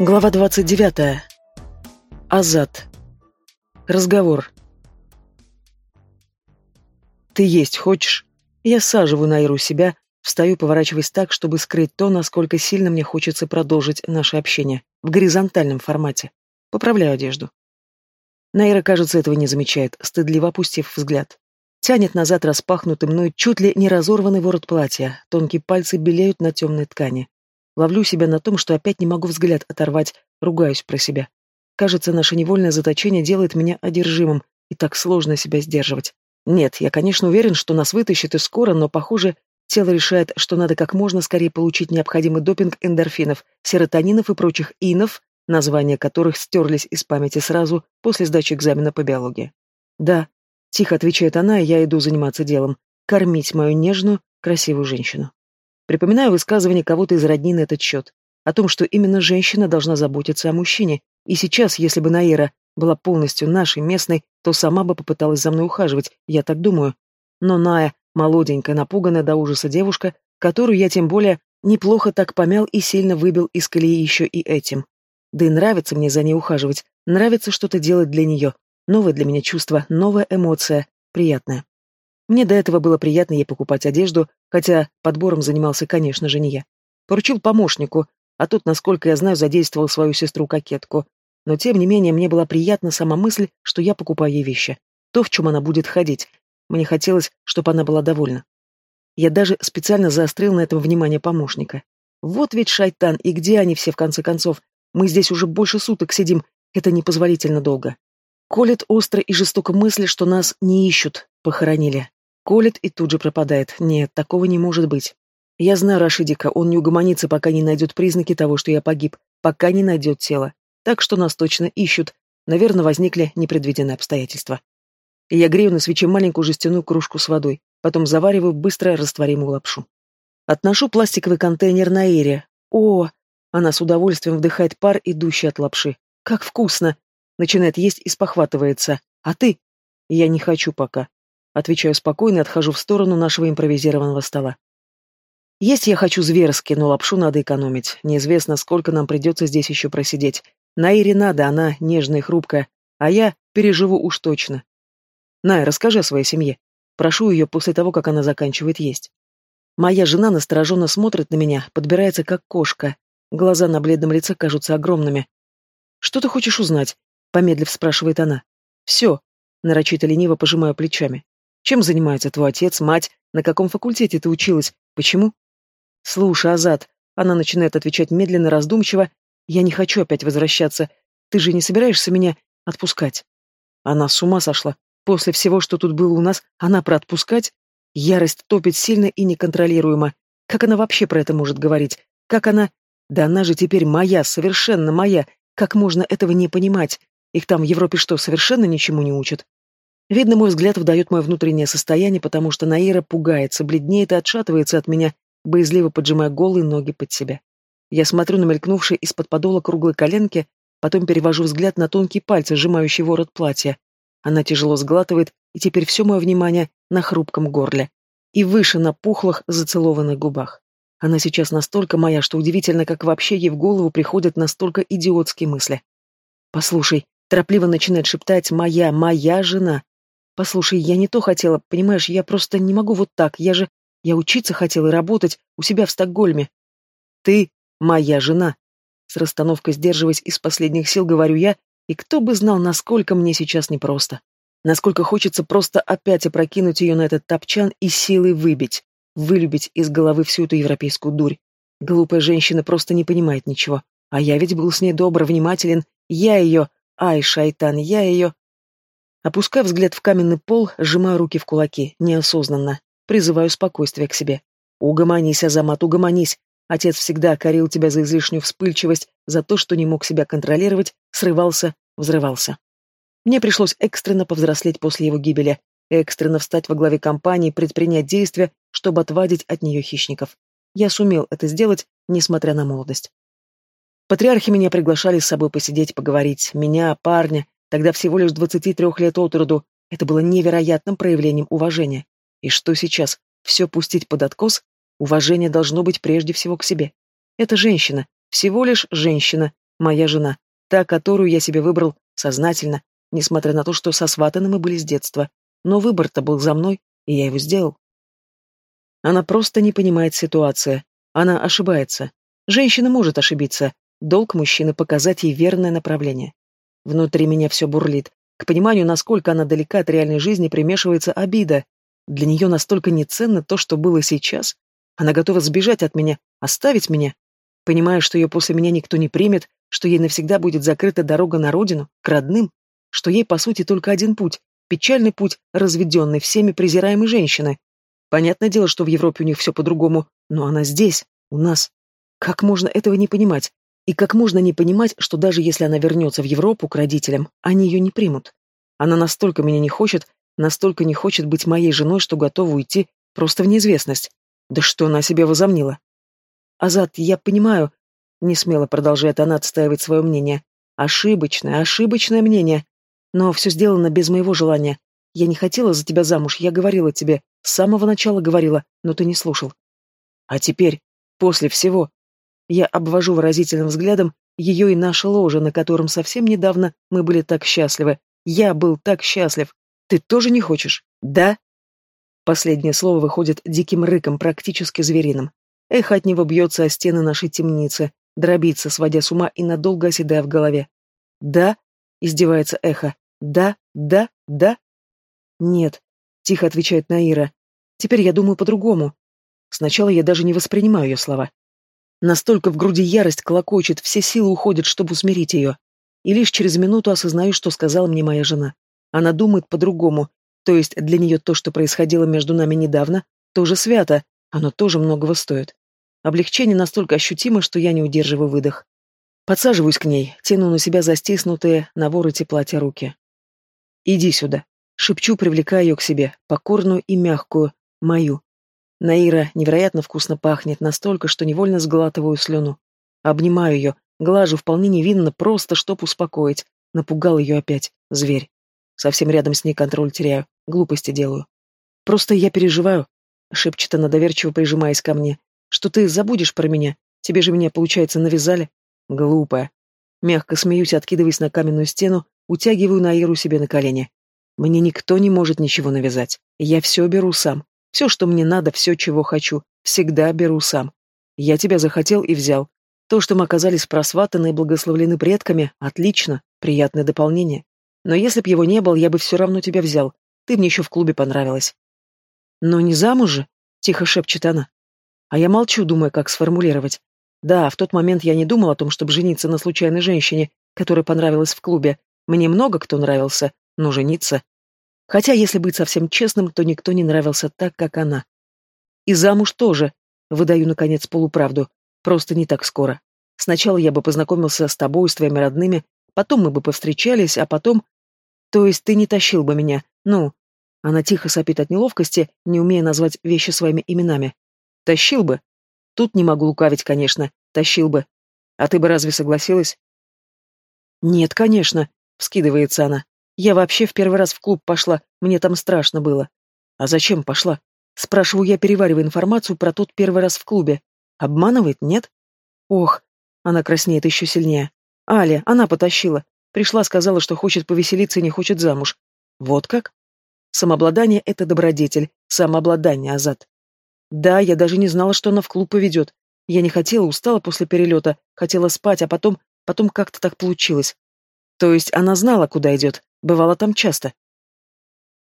Глава 29. Азат. Разговор. «Ты есть хочешь?» Я саживаю Найру себя, встаю, поворачиваясь так, чтобы скрыть то, насколько сильно мне хочется продолжить наше общение. В горизонтальном формате. Поправляю одежду. Найра, кажется, этого не замечает, стыдливо опустив взгляд. Тянет назад распахнутый мной чуть ли не разорванный ворот платья, тонкие пальцы белеют на темной ткани. Ловлю себя на том, что опять не могу взгляд оторвать, ругаюсь про себя. Кажется, наше невольное заточение делает меня одержимым, и так сложно себя сдерживать. Нет, я, конечно, уверен, что нас вытащит и скоро, но, похоже, тело решает, что надо как можно скорее получить необходимый допинг эндорфинов, серотонинов и прочих инов, названия которых стерлись из памяти сразу после сдачи экзамена по биологии. «Да», — тихо отвечает она, и я иду заниматься делом, кормить мою нежную, красивую женщину. Припоминаю высказывание кого-то из родни на этот счет, о том, что именно женщина должна заботиться о мужчине, и сейчас, если бы Наира была полностью нашей, местной, то сама бы попыталась за мной ухаживать, я так думаю. Но Ная, молоденькая, напуганная до ужаса девушка, которую я тем более неплохо так помял и сильно выбил из колеи еще и этим. Да и нравится мне за ней ухаживать, нравится что-то делать для нее. Новое для меня чувство, новая эмоция, приятная. Мне до этого было приятно ей покупать одежду, хотя подбором занимался, конечно же, не я. Поручил помощнику, а тот, насколько я знаю, задействовал свою сестру-кокетку. Но, тем не менее, мне была приятна сама мысль, что я покупаю ей вещи. То, в чем она будет ходить. Мне хотелось, чтобы она была довольна. Я даже специально заострил на этом внимание помощника. Вот ведь шайтан, и где они все, в конце концов? Мы здесь уже больше суток сидим, это непозволительно долго. Колет остро и жестоко мысль, что нас не ищут, похоронили. Колет и тут же пропадает. Нет, такого не может быть. Я знаю Рашидика, он не угомонится, пока не найдет признаки того, что я погиб, пока не найдет тело. Так что нас точно ищут. Наверное, возникли непредвиденные обстоятельства. Я грею на свече маленькую жестяную кружку с водой, потом завариваю быстро растворимую лапшу. Отношу пластиковый контейнер на Эре. О, она с удовольствием вдыхает пар, идущий от лапши. Как вкусно! Начинает есть и спохватывается. А ты? Я не хочу пока. Отвечаю спокойно и отхожу в сторону нашего импровизированного стола. Есть я хочу зверски, но лапшу надо экономить. Неизвестно, сколько нам придется здесь еще просидеть. Наире надо, она нежная и хрупкая, а я переживу уж точно. Най, расскажи о своей семье. Прошу ее после того, как она заканчивает есть. Моя жена настороженно смотрит на меня, подбирается как кошка. Глаза на бледном лице кажутся огромными. «Что ты хочешь узнать?» — помедлив спрашивает она. «Все», — нарочито лениво пожимаю плечами. Чем занимается твой отец, мать? На каком факультете ты училась? Почему? Слушай, Азат, она начинает отвечать медленно, раздумчиво. Я не хочу опять возвращаться. Ты же не собираешься меня отпускать? Она с ума сошла. После всего, что тут было у нас, она про отпускать? Ярость топит сильно и неконтролируемо. Как она вообще про это может говорить? Как она... Да она же теперь моя, совершенно моя. Как можно этого не понимать? Их там в Европе что, совершенно ничему не учат? Видно, мой взгляд выдает мое внутреннее состояние, потому что Наира пугается, бледнеет и отшатывается от меня, боязливо поджимая голые ноги под себя. Я смотрю на мелькнувшие из-под подола круглые коленки, потом перевожу взгляд на тонкие пальцы, сжимающие ворот платья. Она тяжело сглатывает, и теперь все мое внимание на хрупком горле. И выше на пухлых, зацелованных губах. Она сейчас настолько моя, что удивительно, как вообще ей в голову приходят настолько идиотские мысли. «Послушай», — торопливо начинает шептать «моя, моя жена», Послушай, я не то хотела, понимаешь, я просто не могу вот так, я же... Я учиться хотела и работать у себя в Стокгольме. Ты моя жена. С расстановкой сдерживаясь из последних сил, говорю я, и кто бы знал, насколько мне сейчас непросто. Насколько хочется просто опять опрокинуть ее на этот топчан и силой выбить, вылюбить из головы всю эту европейскую дурь. Глупая женщина просто не понимает ничего. А я ведь был с ней добр, внимателен. Я ее... Ай, шайтан, я ее... Опуская взгляд в каменный пол, сжимаю руки в кулаки, неосознанно. Призываю спокойствие к себе. «Угомонись, Азамат, угомонись. Отец всегда корил тебя за излишнюю вспыльчивость, за то, что не мог себя контролировать, срывался, взрывался. Мне пришлось экстренно повзрослеть после его гибели, экстренно встать во главе компании, предпринять действия, чтобы отвадить от нее хищников. Я сумел это сделать, несмотря на молодость. Патриархи меня приглашали с собой посидеть, поговорить. Меня, парня, Тогда всего лишь 23 лет от роду. Это было невероятным проявлением уважения. И что сейчас? Все пустить под откос? Уважение должно быть прежде всего к себе. Это женщина, всего лишь женщина, моя жена, та, которую я себе выбрал сознательно, несмотря на то, что сосватаны мы были с детства. Но выбор-то был за мной, и я его сделал. Она просто не понимает ситуации. Она ошибается. Женщина может ошибиться. Долг мужчины показать ей верное направление. Внутри меня все бурлит. К пониманию, насколько она далека от реальной жизни, примешивается обида. Для нее настолько неценно то, что было сейчас. Она готова сбежать от меня, оставить меня. Понимая, что ее после меня никто не примет, что ей навсегда будет закрыта дорога на родину, к родным, что ей, по сути, только один путь — печальный путь, разведенный всеми презираемой женщины. Понятное дело, что в Европе у них все по-другому, но она здесь, у нас. Как можно этого не понимать? И как можно не понимать, что даже если она вернется в Европу к родителям, они ее не примут? Она настолько меня не хочет, настолько не хочет быть моей женой, что готова уйти просто в неизвестность. Да что она себе возомнила? Азат, я понимаю, не смело продолжает она отстаивать свое мнение. Ошибочное, ошибочное мнение. Но все сделано без моего желания. Я не хотела за тебя замуж, я говорила тебе, с самого начала говорила, но ты не слушал. А теперь, после всего, я обвожу выразительным взглядом ее и наше ложе, на котором совсем недавно мы были так счастливы. Я был так счастлив. Ты тоже не хочешь? Да? Последнее слово выходит диким рыком, практически звериным. Эхо от него бьется о стены нашей темницы, дробится, сводя с ума и надолго оседая в голове. «Да?» — издевается эхо. «Да, да, да?» «Нет», — тихо отвечает Наира. «Теперь я думаю по-другому. Сначала я даже не воспринимаю ее слова. Настолько в груди ярость клокочет, все силы уходят, чтобы усмирить ее. И лишь через минуту осознаю, что сказала мне моя жена. Она думает по-другому, то есть для нее то, что происходило между нами недавно, тоже свято, оно тоже многого стоит. Облегчение настолько ощутимо, что я не удерживаю выдох. Подсаживаюсь к ней, тяну на себя застиснутые на вороте платья руки. «Иди сюда», — шепчу, привлекая ее к себе, покорную и мягкую, мою. Наира невероятно вкусно пахнет, настолько, что невольно сглатываю слюну. Обнимаю ее, глажу вполне невинно, просто чтоб успокоить. Напугал ее опять, зверь. Совсем рядом с ней контроль теряю, глупости делаю. Просто я переживаю, шепчет она доверчиво прижимаясь ко мне, что ты забудешь про меня. Тебе же меня, получается, навязали. Глупая. Мягко смеюсь, откидываясь на каменную стену, утягиваю Наиру себе на колени. Мне никто не может ничего навязать. Я все беру сам. Все, что мне надо, все, чего хочу, всегда беру сам. Я тебя захотел и взял. То, что мы оказались просватаны и благословлены предками, отлично, приятное дополнение. Но если б его не был, я бы все равно тебя взял. Ты мне еще в клубе понравилась. Но не замуж же, тихо шепчет она. А я молчу, думая, как сформулировать. Да, в тот момент я не думал о том, чтобы жениться на случайной женщине, которая понравилась в клубе. Мне много кто нравился, но жениться Хотя, если быть совсем честным, то никто не нравился так, как она. И замуж тоже, выдаю, наконец, полуправду, просто не так скоро. Сначала я бы познакомился с тобой, с твоими родными, потом мы бы повстречались, а потом... То есть ты не тащил бы меня, ну... Она тихо сопит от неловкости, не умея назвать вещи своими именами. Тащил бы. Тут не могу лукавить, конечно, тащил бы. А ты бы разве согласилась? Нет, конечно, вскидывается она. Я вообще в первый раз в клуб пошла, мне там страшно было. А зачем пошла? Спрашиваю я, переваривая информацию про тот первый раз в клубе. Обманывает, нет? Ох, она краснеет еще сильнее. Аля, она потащила. Пришла, сказала, что хочет повеселиться и не хочет замуж. Вот как? Самообладание — это добродетель. Самообладание, Азат. Да, я даже не знала, что она в клуб поведет. Я не хотела, устала после перелета, хотела спать, а потом, потом как-то так получилось. То есть она знала, куда идет, Бывало там часто.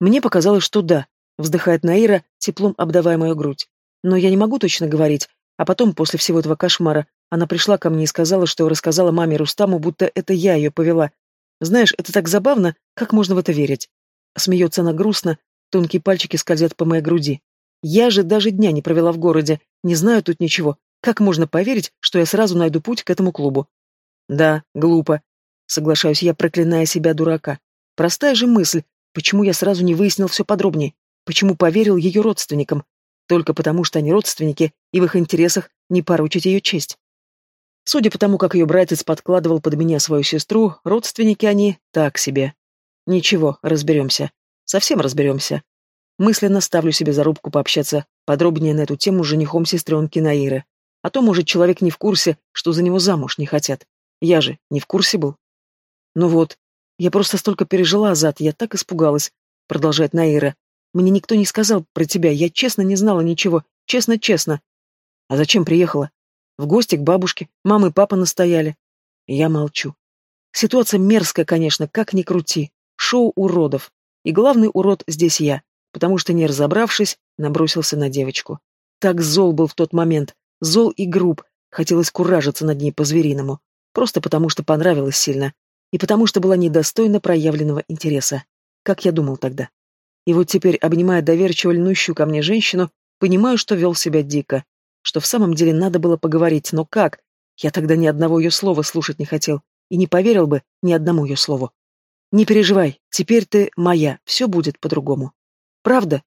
Мне показалось, что да, вздыхает Наира, теплом обдавая мою грудь. Но я не могу точно говорить. А потом, после всего этого кошмара, она пришла ко мне и сказала, что рассказала маме Рустаму, будто это я ее повела. Знаешь, это так забавно, как можно в это верить? Смеется она грустно, тонкие пальчики скользят по моей груди. Я же даже дня не провела в городе, не знаю тут ничего. Как можно поверить, что я сразу найду путь к этому клубу? Да, глупо. Соглашаюсь я, проклиная себя дурака. Простая же мысль, почему я сразу не выяснил все подробнее, почему поверил ее родственникам, только потому что они родственники, и в их интересах не поручить ее честь. Судя по тому, как ее братец подкладывал под меня свою сестру, родственники они так себе. Ничего, разберемся. Совсем разберемся. Мысленно ставлю себе зарубку пообщаться подробнее на эту тему с женихом сестренки Наиры. А то, может, человек не в курсе, что за него замуж не хотят. Я же не в курсе был. Ну вот, я просто столько пережила, Азат, я так испугалась, продолжает Наира. Мне никто не сказал про тебя, я честно не знала ничего, честно-честно. А зачем приехала? В гости к бабушке, мама и папа настояли. Я молчу. Ситуация мерзкая, конечно, как ни крути. Шоу уродов. И главный урод здесь я, потому что, не разобравшись, набросился на девочку. Так зол был в тот момент, зол и груб, хотелось куражиться над ней по-звериному, просто потому что понравилось сильно, и потому что была недостойна проявленного интереса, как я думал тогда. И вот теперь, обнимая доверчиво льнущую ко мне женщину, понимаю, что вел себя дико, что в самом деле надо было поговорить, но как? Я тогда ни одного ее слова слушать не хотел, и не поверил бы ни одному ее слову. Не переживай, теперь ты моя, все будет по-другому. Правда?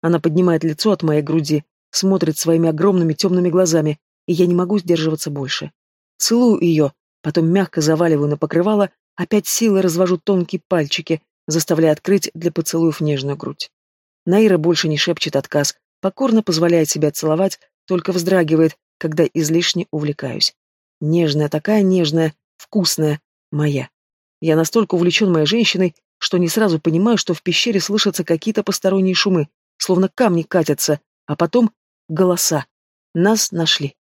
Она поднимает лицо от моей груди, смотрит своими огромными темными глазами, и я не могу сдерживаться больше. Целую ее, потом мягко заваливаю на покрывало, опять силой развожу тонкие пальчики, заставляя открыть для поцелуев нежную грудь. Наира больше не шепчет отказ, покорно позволяет себя целовать, только вздрагивает, когда излишне увлекаюсь. Нежная такая нежная, вкусная, моя. Я настолько увлечен моей женщиной, что не сразу понимаю, что в пещере слышатся какие-то посторонние шумы, словно камни катятся, а потом голоса. Нас нашли.